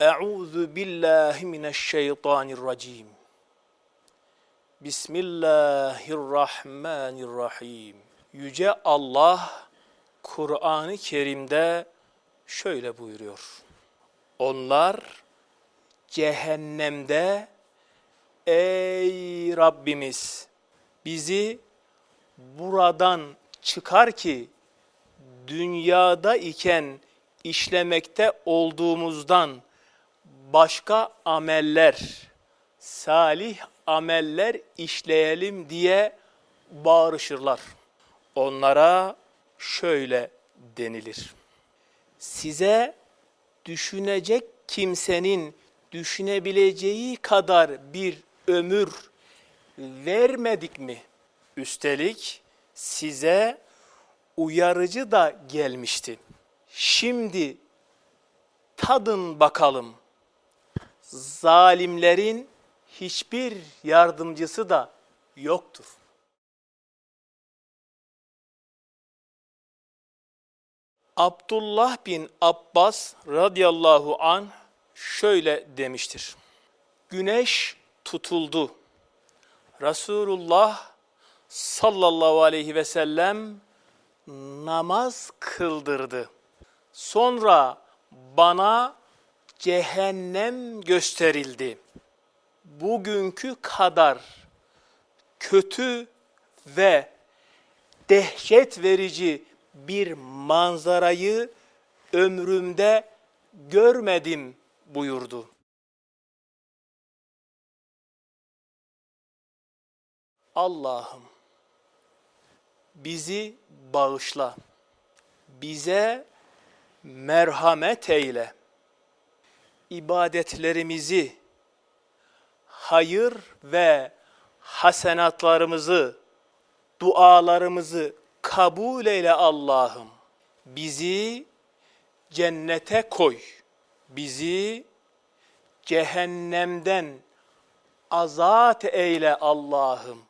Euzu billahi mineşşeytanirracim. Bismillahirrahmanirrahim. Yüce Allah Kur'an-ı Kerim'de şöyle buyuruyor. Onlar cehennemde ey Rabbimiz bizi buradan çıkar ki dünyada iken işlemekte olduğumuzdan başka ameller, salih ameller işleyelim diye bağırışırlar. Onlara şöyle denilir. Size düşünecek kimsenin düşünebileceği kadar bir ömür vermedik mi? Üstelik size uyarıcı da gelmişti. Şimdi tadın bakalım. Zalimlerin hiçbir yardımcısı da yoktur. Abdullah bin Abbas radıyallahu an şöyle demiştir. Güneş tutuldu. Resulullah sallallahu aleyhi ve sellem namaz kıldırdı. Sonra bana cehennem gösterildi. Bugünkü kadar kötü ve dehşet verici bir manzarayı ömrümde görmedim buyurdu. Allah'ım bizi bağışla. Bize merhamet eyle. İbadetlerimizi, hayır ve hasenatlarımızı, dualarımızı kabul eyle Allah'ım. Bizi cennete koy. Bizi cehennemden azat eyle Allah'ım.